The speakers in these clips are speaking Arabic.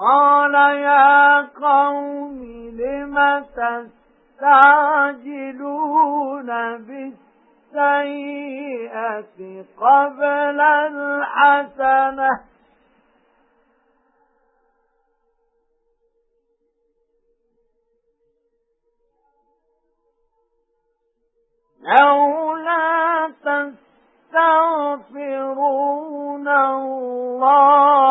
قَالَ يَا قَوْمِ لِمَ تَسْتَعْجِلُونَ بِالسَّيِّئَةِ قَبْلَ الْحَسَنَةِ؟ لَوْلَا تَسْتَغْفِرُونَ اللَّهَ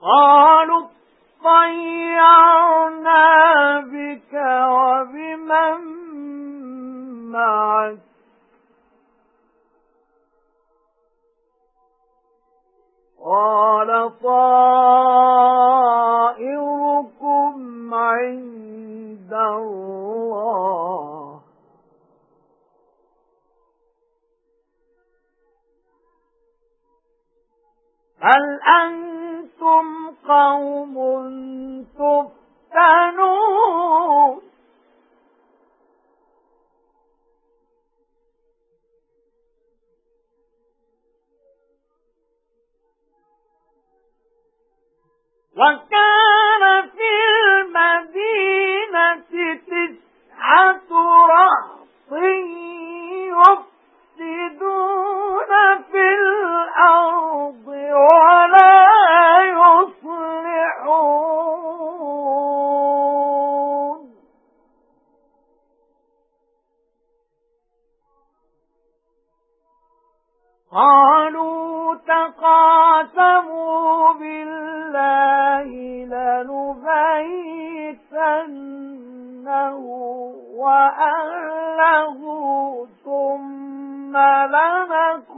قالوا اطيرنا بك وبمن معك. قال طائركم عند الله هل أنت أَنْتُمْ قَوْمٌ تُفْتَنُونَ؟ وَكَانَ قالوا تقاسموا بالله لنبيتنه وأهله ثم لنكونن